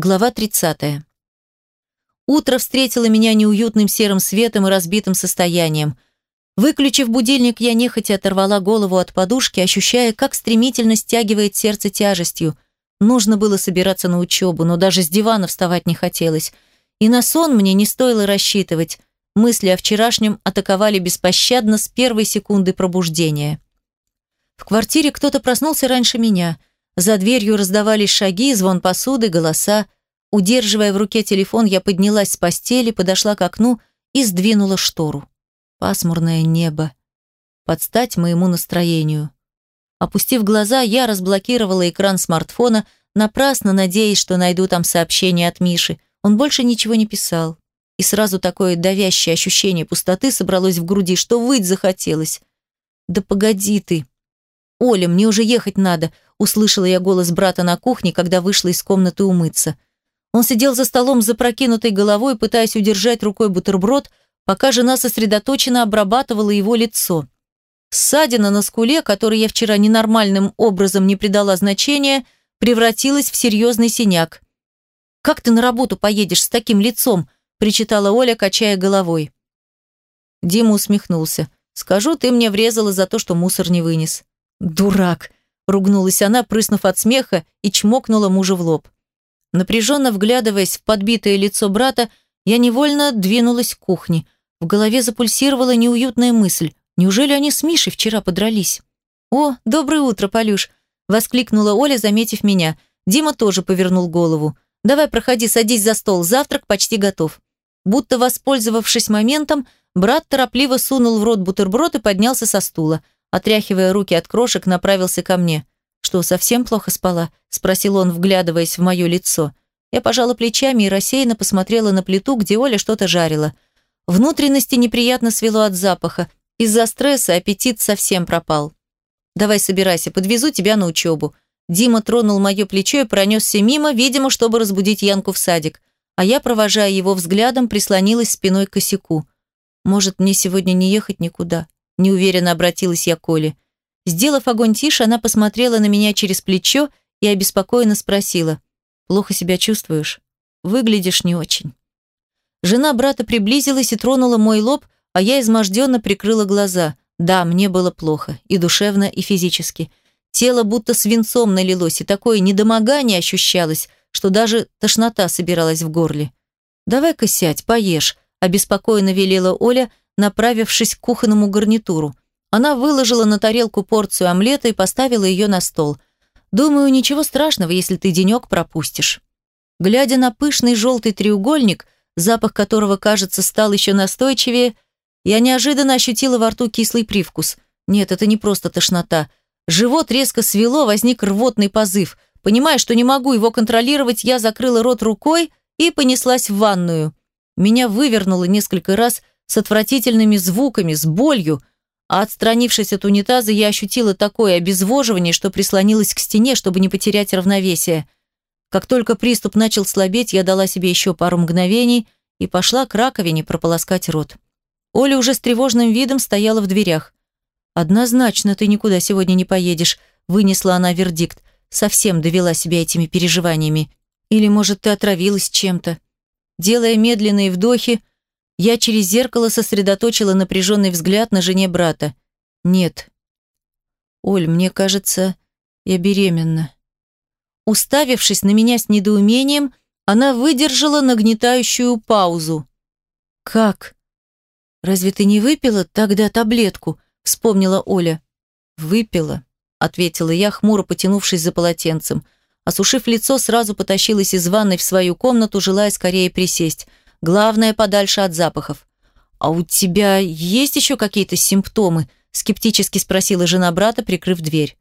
Глава 30. Утро встретило меня неуютным серым светом и разбитым состоянием. Выключив будильник, я нехотя оторвала голову от подушки, ощущая, как стремительно стягивает сердце тяжестью. Нужно было собираться на учебу, но даже с дивана вставать не хотелось. И на сон мне не стоило рассчитывать. Мысли о вчерашнем атаковали беспощадно с первой секунды пробуждения. В квартире кто-то проснулся раньше меня – за дверью раздавались шаги, звон посуды, голоса. Удерживая в руке телефон, я поднялась с постели, подошла к окну и сдвинула штору. Пасмурное небо. Подстать моему настроению. Опустив глаза, я разблокировала экран смартфона, напрасно надеясь, что найду там сообщение от Миши. Он больше ничего не писал. И сразу такое давящее ощущение пустоты собралось в груди, что выть захотелось. «Да погоди ты!» «Оля, мне уже ехать надо», – услышала я голос брата на кухне, когда вышла из комнаты умыться. Он сидел за столом с запрокинутой головой, пытаясь удержать рукой бутерброд, пока жена сосредоточенно обрабатывала его лицо. Ссадина на скуле, которой я вчера ненормальным образом не придала значения, превратилась в серьезный синяк. «Как ты на работу поедешь с таким лицом?» – причитала Оля, качая головой. Дима усмехнулся. «Скажу, ты мне врезала за то, что мусор не вынес». «Дурак!» – ругнулась она, прыснув от смеха и чмокнула мужа в лоб. Напряженно вглядываясь в подбитое лицо брата, я невольно двинулась к кухне. В голове запульсировала неуютная мысль. Неужели они с Мишей вчера подрались? «О, доброе утро, Полюш!» – воскликнула Оля, заметив меня. Дима тоже повернул голову. «Давай, проходи, садись за стол, завтрак почти готов». Будто воспользовавшись моментом, брат торопливо сунул в рот бутерброд и поднялся со стула – отряхивая руки от крошек, направился ко мне. «Что, совсем плохо спала?» – спросил он, вглядываясь в мое лицо. Я пожала плечами и рассеянно посмотрела на плиту, где Оля что-то жарила. Внутренности неприятно свело от запаха. Из-за стресса аппетит совсем пропал. «Давай собирайся, подвезу тебя на учебу». Дима тронул мое плечо и пронесся мимо, видимо, чтобы разбудить Янку в садик. А я, провожая его взглядом, прислонилась спиной к косяку. «Может, мне сегодня не ехать никуда?» Неуверенно обратилась я к Коле. Сделав огонь тише, она посмотрела на меня через плечо и обеспокоенно спросила. «Плохо себя чувствуешь? Выглядишь не очень». Жена брата приблизилась и тронула мой лоб, а я изможденно прикрыла глаза. Да, мне было плохо, и душевно, и физически. Тело будто свинцом налилось, и такое недомогание ощущалось, что даже тошнота собиралась в горле. «Давай-ка сядь, поешь», – обеспокоенно велела Оля, направившись к кухонному гарнитуру. Она выложила на тарелку порцию омлета и поставила ее на стол. «Думаю, ничего страшного, если ты денек пропустишь». Глядя на пышный желтый треугольник, запах которого, кажется, стал еще настойчивее, я неожиданно ощутила во рту кислый привкус. Нет, это не просто тошнота. Живот резко свело, возник рвотный позыв. Понимая, что не могу его контролировать, я закрыла рот рукой и понеслась в ванную. Меня вывернуло несколько раз, с отвратительными звуками, с болью, а отстранившись от унитаза, я ощутила такое обезвоживание, что прислонилась к стене, чтобы не потерять равновесие. Как только приступ начал слабеть, я дала себе еще пару мгновений и пошла к раковине прополоскать рот. Оля уже с тревожным видом стояла в дверях. «Однозначно ты никуда сегодня не поедешь», – вынесла она вердикт. «Совсем довела себя этими переживаниями. Или, может, ты отравилась чем-то?» Делая медленные вдохи, я через зеркало сосредоточила напряженный взгляд на жене брата. Нет. Оль, мне кажется, я беременна. Уставившись на меня с недоумением, она выдержала нагнетающую паузу. «Как? Разве ты не выпила тогда таблетку?» – вспомнила Оля. «Выпила», – ответила я, хмуро потянувшись за полотенцем. Осушив лицо, сразу потащилась из ванной в свою комнату, желая скорее присесть – Главное, подальше от запахов. «А у тебя есть еще какие-то симптомы?» скептически спросила жена брата, прикрыв дверь.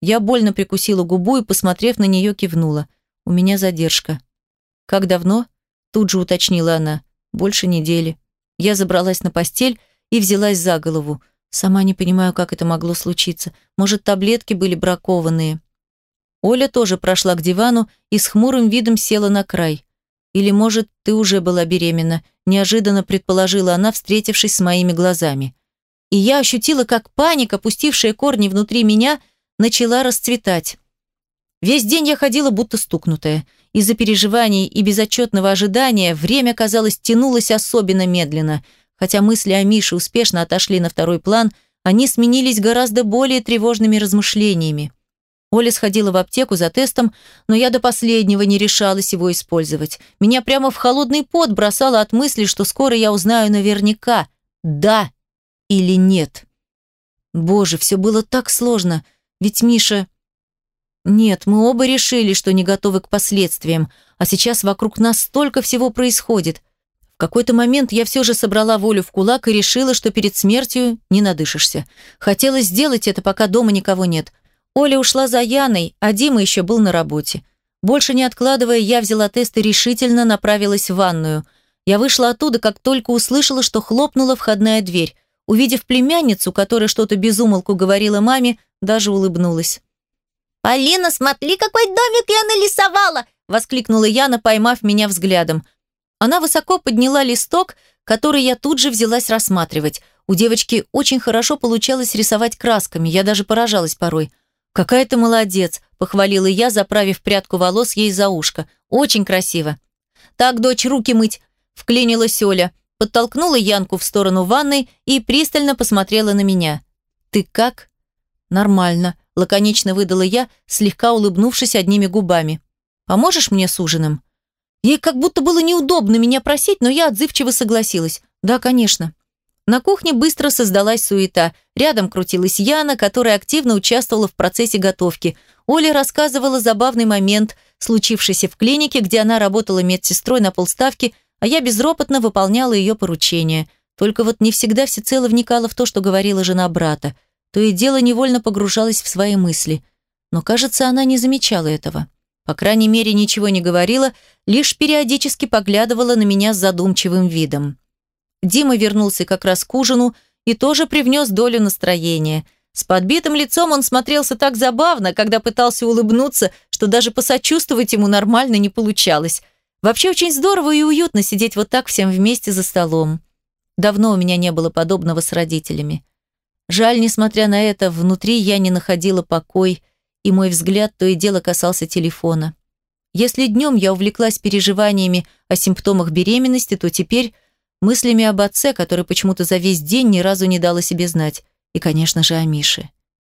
Я больно прикусила губу и, посмотрев на нее, кивнула. «У меня задержка». «Как давно?» Тут же уточнила она. «Больше недели». Я забралась на постель и взялась за голову. Сама не понимаю, как это могло случиться. Может, таблетки были бракованные. Оля тоже прошла к дивану и с хмурым видом села на край. Или, может, ты уже была беременна, неожиданно предположила она, встретившись с моими глазами. И я ощутила, как паника, пустившая корни внутри меня, начала расцветать. Весь день я ходила будто стукнутая. Из-за переживаний и безотчетного ожидания время, казалось, тянулось особенно медленно. Хотя мысли о Мише успешно отошли на второй план, они сменились гораздо более тревожными размышлениями. Оля сходила в аптеку за тестом, но я до последнего не решалась его использовать. Меня прямо в холодный пот бросало от мысли, что скоро я узнаю наверняка, да или нет. Боже, все было так сложно, ведь Миша... Нет, мы оба решили, что не готовы к последствиям, а сейчас вокруг нас столько всего происходит. В какой-то момент я все же собрала волю в кулак и решила, что перед смертью не надышишься. Хотелось сделать это, пока дома никого нет. Оля ушла за Яной, а Дима еще был на работе. Больше не откладывая, я взяла тест и решительно направилась в ванную. Я вышла оттуда, как только услышала, что хлопнула входная дверь. Увидев племянницу, которая что-то безумолку говорила маме, даже улыбнулась. «Полина, смотри, какой домик я нарисовала!» – воскликнула Яна, поймав меня взглядом. Она высоко подняла листок, который я тут же взялась рассматривать. У девочки очень хорошо получалось рисовать красками, я даже поражалась порой. «Какая ты молодец!» – похвалила я, заправив прядку волос ей за ушко. «Очень красиво!» «Так, дочь, руки мыть!» – вклинилась Оля. Подтолкнула Янку в сторону ванной и пристально посмотрела на меня. «Ты как?» «Нормально», лаконично выдала я, слегка улыбнувшись одними губами. «Поможешь мне с ужином?» Ей как будто было неудобно меня просить, но я отзывчиво согласилась. «Да, конечно». На кухне быстро создалась суета. Рядом крутилась Яна, которая активно участвовала в процессе готовки. Оля рассказывала забавный момент, случившийся в клинике, где она работала медсестрой на полставки, а я безропотно выполняла ее поручения. Только вот не всегда всецело вникала в то, что говорила жена брата то и дело невольно погружалась в свои мысли. Но, кажется, она не замечала этого. По крайней мере, ничего не говорила, лишь периодически поглядывала на меня с задумчивым видом. Дима вернулся как раз к ужину и тоже привнес долю настроения. С подбитым лицом он смотрелся так забавно, когда пытался улыбнуться, что даже посочувствовать ему нормально не получалось. Вообще очень здорово и уютно сидеть вот так всем вместе за столом. Давно у меня не было подобного с родителями. Жаль, несмотря на это, внутри я не находила покой, и мой взгляд то и дело касался телефона. Если днем я увлеклась переживаниями о симптомах беременности, то теперь мыслями об отце, который почему-то за весь день ни разу не дал о себе знать. И, конечно же, о Мише.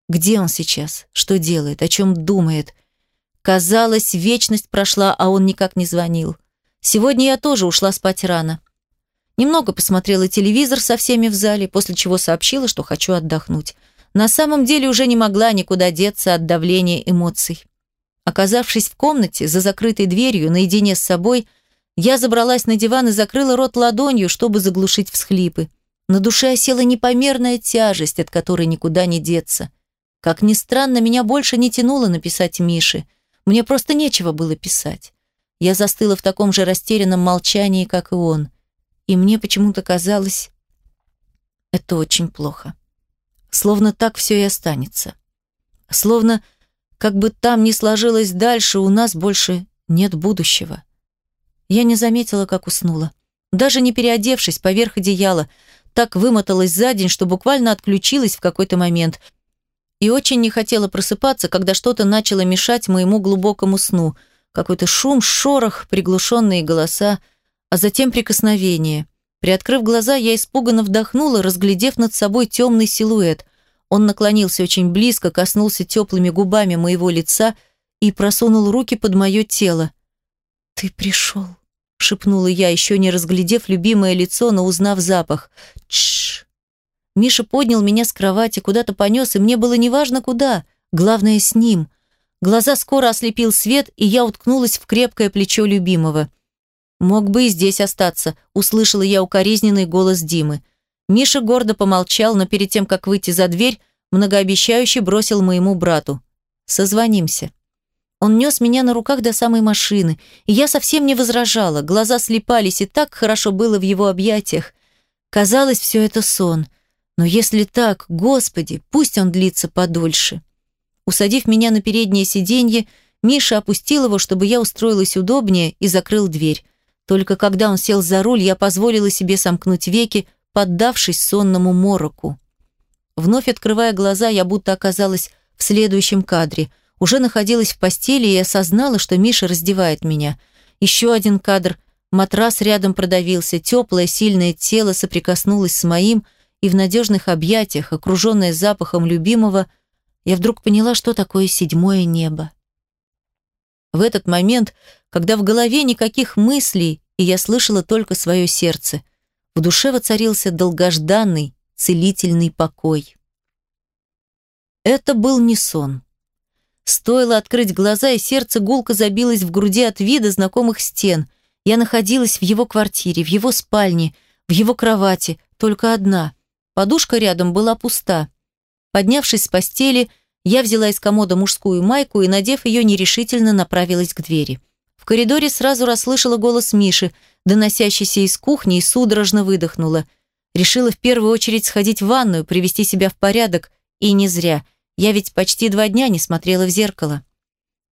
Где он сейчас? Что делает? О чем думает? Казалось, вечность прошла, а он никак не звонил. Сегодня я тоже ушла спать рано. Немного посмотрела телевизор со всеми в зале, после чего сообщила, что хочу отдохнуть. На самом деле уже не могла никуда деться от давления эмоций. Оказавшись в комнате, за закрытой дверью, наедине с собой, я забралась на диван и закрыла рот ладонью, чтобы заглушить всхлипы. На душе осела непомерная тяжесть, от которой никуда не деться. Как ни странно, меня больше не тянуло написать Мише. Мне просто нечего было писать. Я застыла в таком же растерянном молчании, как и он и мне почему-то казалось, это очень плохо. Словно так все и останется. Словно, как бы там ни сложилось дальше, у нас больше нет будущего. Я не заметила, как уснула. Даже не переодевшись поверх одеяла, так вымоталась за день, что буквально отключилась в какой-то момент. И очень не хотела просыпаться, когда что-то начало мешать моему глубокому сну. Какой-то шум, шорох, приглушенные голоса — а затем прикосновение. Приоткрыв глаза, я испуганно вдохнула, разглядев над собой темный силуэт. Он наклонился очень близко, коснулся теплыми губами моего лица и просунул руки под мое тело. «Ты пришел», — шепнула я, еще не разглядев любимое лицо, но узнав запах. Тш. Миша поднял меня с кровати, куда-то понес, и мне было неважно куда, главное с ним. Глаза скоро ослепил свет, и я уткнулась в крепкое плечо любимого. «Мог бы и здесь остаться», – услышала я укоризненный голос Димы. Миша гордо помолчал, но перед тем, как выйти за дверь, многообещающе бросил моему брату. «Созвонимся». Он нес меня на руках до самой машины, и я совсем не возражала, глаза слепались, и так хорошо было в его объятиях. Казалось, все это сон. Но если так, Господи, пусть он длится подольше. Усадив меня на переднее сиденье, Миша опустил его, чтобы я устроилась удобнее, и закрыл дверь. Только когда он сел за руль, я позволила себе сомкнуть веки, поддавшись сонному мороку. Вновь открывая глаза, я будто оказалась в следующем кадре. Уже находилась в постели и осознала, что Миша раздевает меня. Еще один кадр. Матрас рядом продавился, теплое, сильное тело соприкоснулось с моим, и в надежных объятиях, окруженное запахом любимого, я вдруг поняла, что такое седьмое небо. В этот момент, когда в голове никаких мыслей, и я слышала только свое сердце, в душе воцарился долгожданный, целительный покой. Это был не сон. Стоило открыть глаза, и сердце гулко забилось в груди от вида знакомых стен. Я находилась в его квартире, в его спальне, в его кровати, только одна. Подушка рядом была пуста. Поднявшись с постели, я взяла из комода мужскую майку и, надев ее, нерешительно направилась к двери. В коридоре сразу расслышала голос Миши, доносящийся из кухни, и судорожно выдохнула. Решила в первую очередь сходить в ванную, привести себя в порядок, и не зря. Я ведь почти два дня не смотрела в зеркало.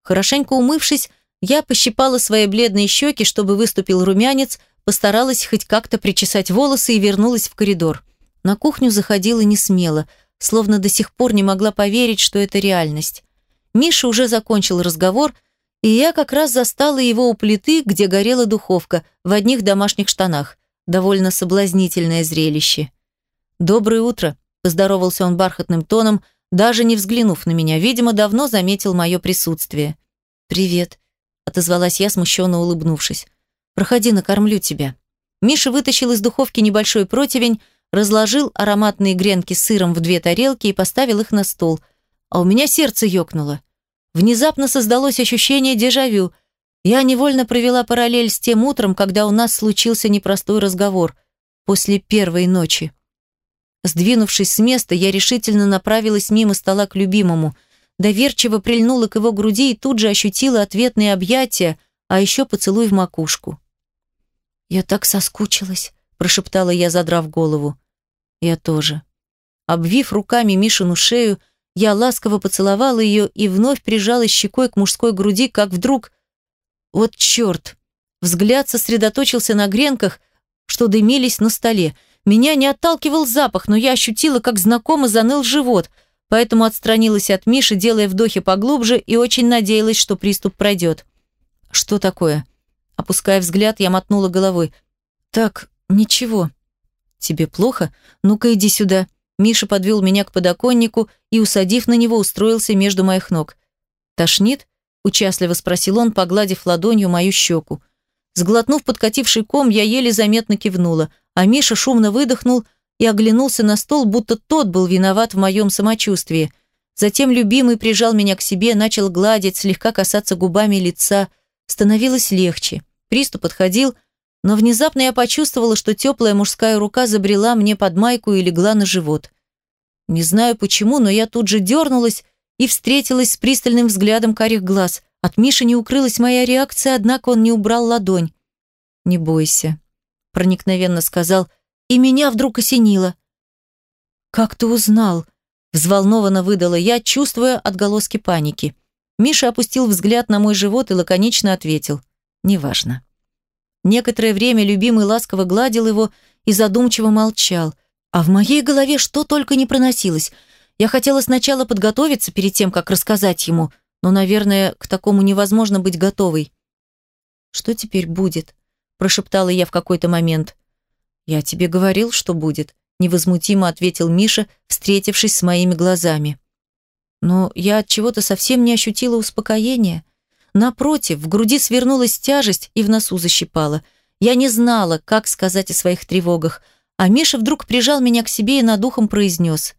Хорошенько умывшись, я пощипала свои бледные щеки, чтобы выступил румянец, постаралась хоть как-то причесать волосы и вернулась в коридор. На кухню заходила не смело, словно до сих пор не могла поверить, что это реальность. Миша уже закончил разговор, и я как раз застала его у плиты, где горела духовка, в одних домашних штанах. Довольно соблазнительное зрелище. «Доброе утро», – поздоровался он бархатным тоном, даже не взглянув на меня. Видимо, давно заметил мое присутствие. «Привет», – отозвалась я, смущенно улыбнувшись. «Проходи, накормлю тебя». Миша вытащил из духовки небольшой противень, разложил ароматные гренки с сыром в две тарелки и поставил их на стол. А у меня сердце ёкнуло. Внезапно создалось ощущение дежавю. Я невольно провела параллель с тем утром, когда у нас случился непростой разговор. После первой ночи. Сдвинувшись с места, я решительно направилась мимо стола к любимому. Доверчиво прильнула к его груди и тут же ощутила ответные объятия, а еще поцелуй в макушку. «Я так соскучилась», прошептала я, задрав голову. Я тоже. Обвив руками Мишину шею, я ласково поцеловала ее и вновь прижалась щекой к мужской груди, как вдруг... Вот черт! Взгляд сосредоточился на гренках, что дымились на столе. Меня не отталкивал запах, но я ощутила, как знакомо заныл живот, поэтому отстранилась от Миши, делая вдохи поглубже и очень надеялась, что приступ пройдет. «Что такое?» Опуская взгляд, я мотнула головой. «Так, «Ничего». «Тебе плохо? Ну-ка иди сюда». Миша подвел меня к подоконнику и, усадив на него, устроился между моих ног. «Тошнит?» – участливо спросил он, погладив ладонью мою щеку. Сглотнув подкативший ком, я еле заметно кивнула, а Миша шумно выдохнул и оглянулся на стол, будто тот был виноват в моем самочувствии. Затем любимый прижал меня к себе, начал гладить, слегка касаться губами лица. Становилось легче. Приступ отходил – но внезапно я почувствовала, что теплая мужская рука забрела мне под майку и легла на живот. Не знаю почему, но я тут же дернулась и встретилась с пристальным взглядом карих глаз. От Миши не укрылась моя реакция, однако он не убрал ладонь. «Не бойся», — проникновенно сказал, и меня вдруг осенило. «Как ты узнал?» — взволнованно выдала я, чувствуя отголоски паники. Миша опустил взгляд на мой живот и лаконично ответил. «Неважно». Некоторое время любимый ласково гладил его и задумчиво молчал. А в моей голове что только не проносилось. Я хотела сначала подготовиться перед тем, как рассказать ему, но, наверное, к такому невозможно быть готовой. «Что теперь будет?» – прошептала я в какой-то момент. «Я тебе говорил, что будет», – невозмутимо ответил Миша, встретившись с моими глазами. Но я от чего-то совсем не ощутила успокоения. Напротив, в груди свернулась тяжесть и в носу защипала. Я не знала, как сказать о своих тревогах, а Миша вдруг прижал меня к себе и над ухом произнес.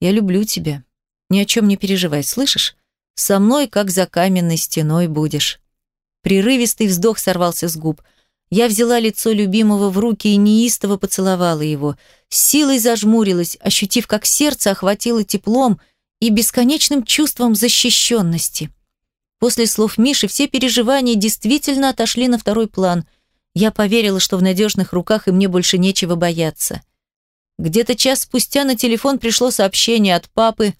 «Я люблю тебя. Ни о чем не переживай, слышишь? Со мной, как за каменной стеной, будешь». Прерывистый вздох сорвался с губ. Я взяла лицо любимого в руки и неистово поцеловала его. С силой зажмурилась, ощутив, как сердце охватило теплом и бесконечным чувством защищенности. После слов Миши все переживания действительно отошли на второй план. Я поверила, что в надежных руках и мне больше нечего бояться. Где-то час спустя на телефон пришло сообщение от папы,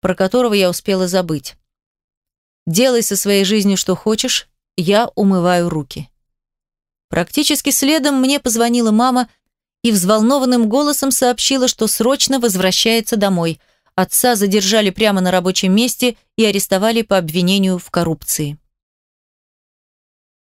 про которого я успела забыть. «Делай со своей жизнью что хочешь, я умываю руки». Практически следом мне позвонила мама и взволнованным голосом сообщила, что срочно возвращается домой. Отца задержали прямо на рабочем месте и арестовали по обвинению в коррупции.